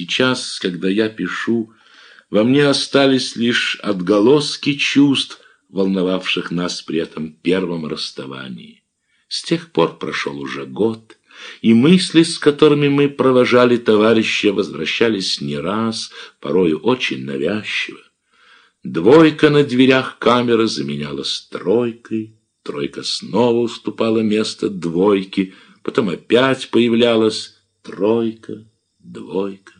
Сейчас, когда я пишу, во мне остались лишь отголоски чувств, волновавших нас при этом первом расставании. С тех пор прошел уже год, и мысли, с которыми мы провожали товарища, возвращались не раз, порою очень навязчиво. Двойка на дверях камеры заменялась тройкой, тройка снова уступала место двойке, потом опять появлялась тройка, двойка,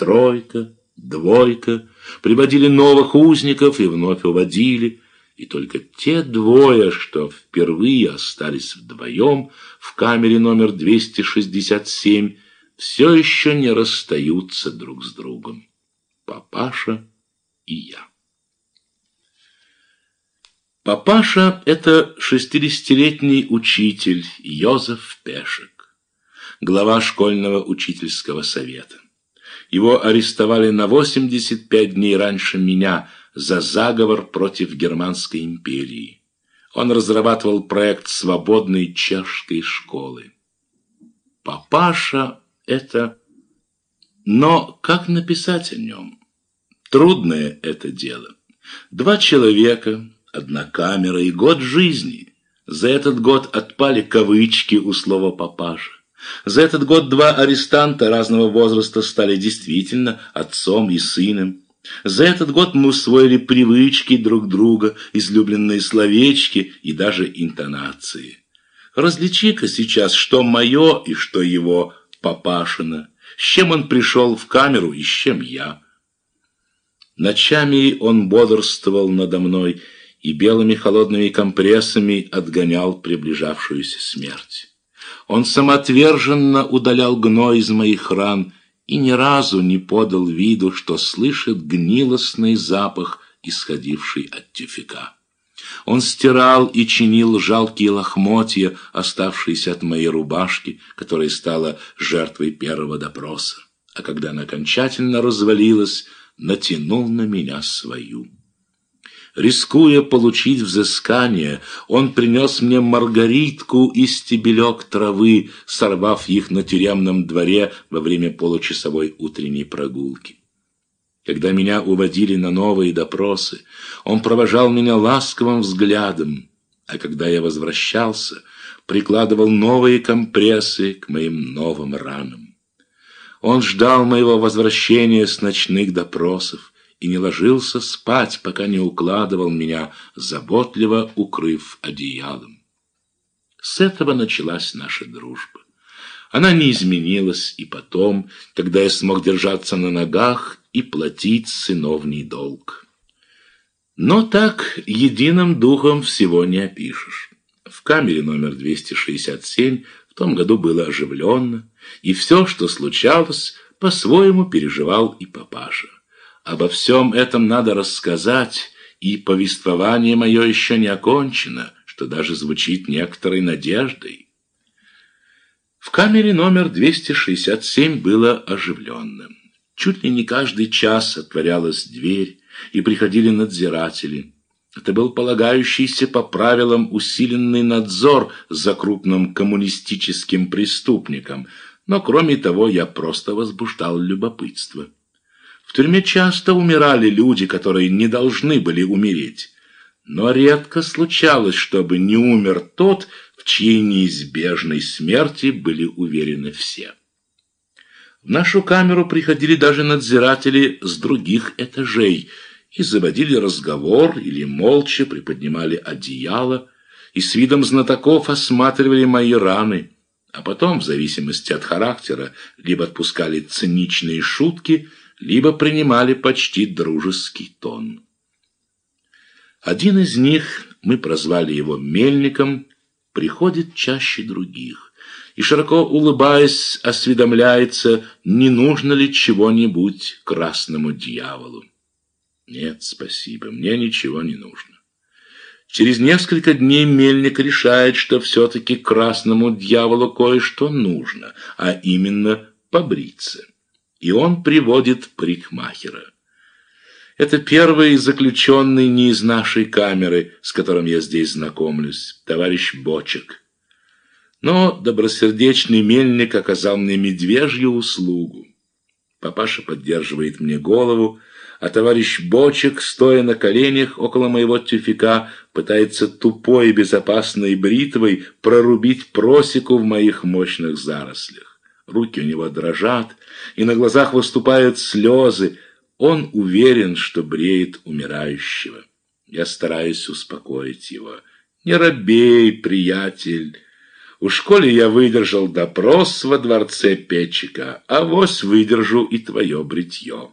тройка, двойка, приводили новых узников и вновь уводили, и только те двое, что впервые остались вдвоем в камере номер 267, все еще не расстаются друг с другом. Папаша и я. Папаша – это шестидесятилетний учитель Йозеф Пешек, глава школьного учительского совета. Его арестовали на 85 дней раньше меня за заговор против Германской империи. Он разрабатывал проект свободной чешской школы. Папаша – это... Но как написать о нем? Трудное это дело. Два человека – одна камера и год жизни. За этот год отпали кавычки у слова «папаша». За этот год два арестанта разного возраста стали действительно отцом и сыном. За этот год мы усвоили привычки друг друга, излюбленные словечки и даже интонации. Различи-ка сейчас, что мое и что его папашина, с чем он пришел в камеру и с чем я. Ночами он бодрствовал надо мной, и белыми холодными компрессами отгонял приближавшуюся смерть. Он самоотверженно удалял гной из моих ран и ни разу не подал виду, что слышит гнилостный запах, исходивший от тюфика. Он стирал и чинил жалкие лохмотья, оставшиеся от моей рубашки, которая стала жертвой первого допроса. А когда она окончательно развалилась, натянул на меня свою. Рискуя получить взыскание, он принес мне маргаритку и стебелек травы, сорвав их на тюремном дворе во время получасовой утренней прогулки. Когда меня уводили на новые допросы, он провожал меня ласковым взглядом, а когда я возвращался, прикладывал новые компрессы к моим новым ранам. Он ждал моего возвращения с ночных допросов, и не ложился спать, пока не укладывал меня, заботливо укрыв одеялом. С этого началась наша дружба. Она не изменилась и потом, когда я смог держаться на ногах и платить сыновний долг. Но так единым духом всего не опишешь. В камере номер 267 в том году было оживленно, и все, что случалось, по-своему переживал и папаша. Обо всем этом надо рассказать, и повествование мое еще не окончено, что даже звучит некоторой надеждой. В камере номер 267 было оживленным. Чуть ли не каждый час отворялась дверь, и приходили надзиратели. Это был полагающийся по правилам усиленный надзор за крупным коммунистическим преступником, но кроме того я просто возбуждал любопытство. В тюрьме часто умирали люди, которые не должны были умереть. Но редко случалось, чтобы не умер тот, в чьей неизбежной смерти были уверены все. В нашу камеру приходили даже надзиратели с других этажей и заводили разговор или молча приподнимали одеяло и с видом знатоков осматривали мои раны, а потом, в зависимости от характера, либо отпускали циничные шутки – либо принимали почти дружеский тон. Один из них, мы прозвали его Мельником, приходит чаще других и, широко улыбаясь, осведомляется, не нужно ли чего-нибудь красному дьяволу. Нет, спасибо, мне ничего не нужно. Через несколько дней Мельник решает, что все-таки красному дьяволу кое-что нужно, а именно побриться и он приводит парикмахера. Это первый заключенный не из нашей камеры, с которым я здесь знакомлюсь, товарищ Бочек. Но добросердечный мельник оказал мне медвежью услугу. Папаша поддерживает мне голову, а товарищ Бочек, стоя на коленях около моего тюфика, пытается тупой и безопасной бритвой прорубить просеку в моих мощных зарослях. Руки у него дрожат, и на глазах выступают слезы. Он уверен, что бреет умирающего. Я стараюсь успокоить его. «Не робей, приятель!» У школе я выдержал допрос во дворце Петчика, а вось выдержу и твое бритье.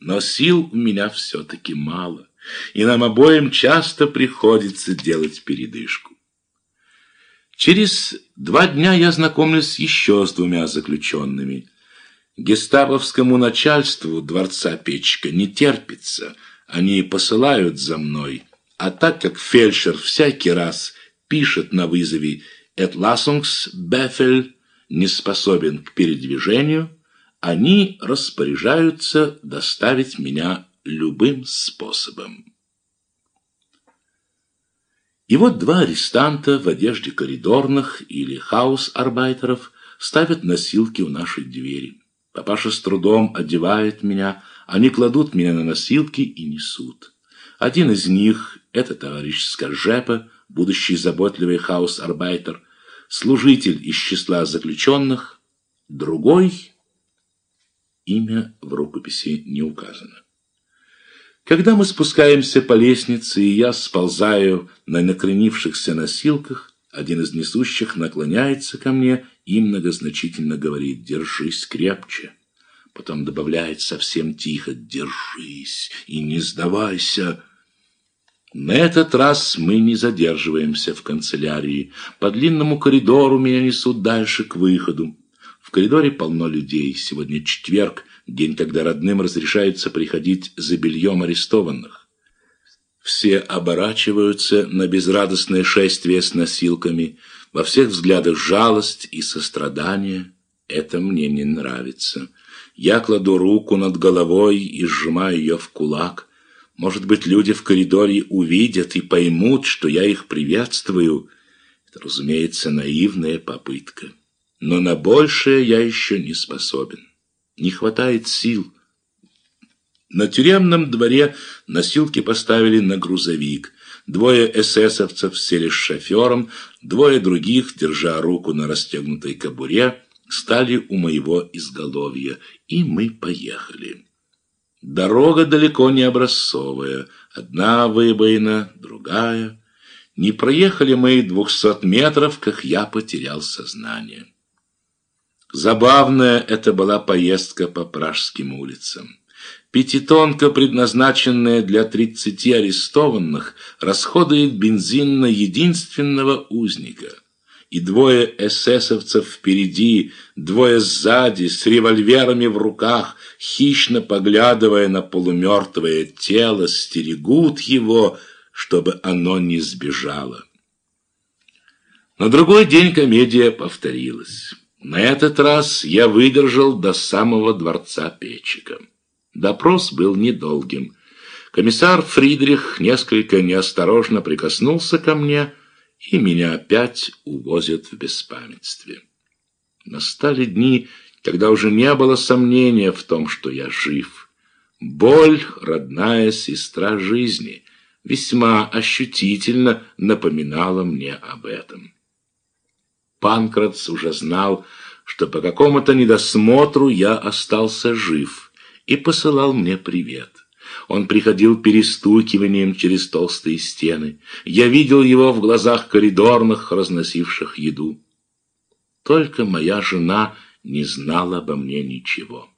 Но сил у меня все-таки мало, и нам обоим часто приходится делать передышку. Через два дня я знакомлюсь еще с двумя заключенными. Гестаповскому начальству дворца Печка не терпится, они посылают за мной, а так как фельдшер всякий раз пишет на вызове «Этласунгсбефель» не способен к передвижению, они распоряжаются доставить меня любым способом. И вот два арестанта в одежде коридорных или хаус-арбайтеров ставят носилки у нашей двери. Папаша с трудом одевает меня, они кладут меня на носилки и несут. Один из них — это товарищ Скоржепа, будущий заботливый хаус-арбайтер, служитель из числа заключенных, другой — имя в рукописи не указано. Когда мы спускаемся по лестнице, и я сползаю на накренившихся носилках, один из несущих наклоняется ко мне и многозначительно говорит «Держись крепче». Потом добавляет совсем тихо «Держись и не сдавайся». На этот раз мы не задерживаемся в канцелярии. По длинному коридору меня несут дальше к выходу. В коридоре полно людей. Сегодня четверг, день, когда родным разрешается приходить за бельем арестованных. Все оборачиваются на безрадостное шествие с носилками. Во всех взглядах жалость и сострадание. Это мне не нравится. Я кладу руку над головой и сжимаю ее в кулак. Может быть, люди в коридоре увидят и поймут, что я их приветствую. Это, разумеется, наивная попытка. Но на большее я еще не способен. Не хватает сил. На тюремном дворе носилки поставили на грузовик. Двое эсэсовцев сели с шофером, двое других, держа руку на расстегнутой кобуре, стали у моего изголовья, и мы поехали. Дорога далеко не образцовая. Одна выбоина, другая. Не проехали мы двухсот метров, как я потерял сознание. Забавная это была поездка по пражским улицам. Пятитонка, предназначенная для тридцати арестованных, расходует бензин на единственного узника – и двое эсэсовцев впереди, двое сзади, с револьверами в руках, хищно поглядывая на полумертвое тело, стерегут его, чтобы оно не сбежало. На другой день комедия повторилась. На этот раз я выдержал до самого дворца Печика. Допрос был недолгим. Комиссар Фридрих несколько неосторожно прикоснулся ко мне, и меня опять увозят в беспамятстве. Настали дни, когда уже не было сомнения в том, что я жив. Боль — родная сестра жизни, весьма ощутительно напоминала мне об этом. Панкратс уже знал, что по какому-то недосмотру я остался жив и посылал мне привет. Он приходил перестукиванием через толстые стены. Я видел его в глазах коридорных, разносивших еду. Только моя жена не знала обо мне ничего.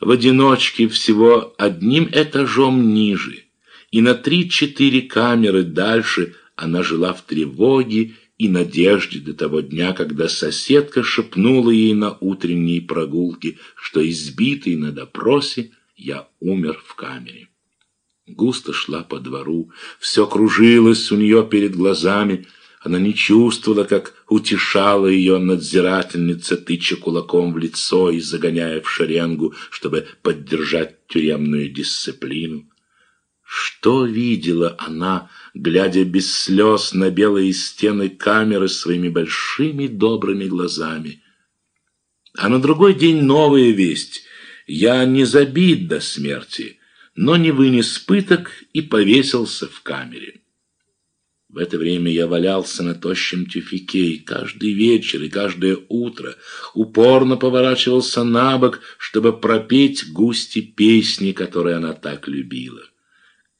В одиночке всего одним этажом ниже, и на три-четыре камеры дальше она жила в тревоге и надежде до того дня, когда соседка шепнула ей на утренней прогулке, что избитый на допросе я умер в камере. Густо шла по двору, все кружилось у нее перед глазами. Она не чувствовала, как утешала ее надзирательница, тыча кулаком в лицо и загоняя в шеренгу, чтобы поддержать тюремную дисциплину. Что видела она, глядя без слез на белые стены камеры своими большими добрыми глазами? А на другой день новая весть. Я не забит до смерти, но не вынес пыток и повесился в камере. В это время я валялся на тощем тюфике, и каждый вечер и каждое утро упорно поворачивался на бок, чтобы пропеть густи песни, которые она так любила.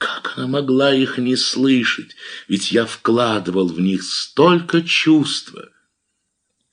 Как она могла их не слышать? Ведь я вкладывал в них столько чувства.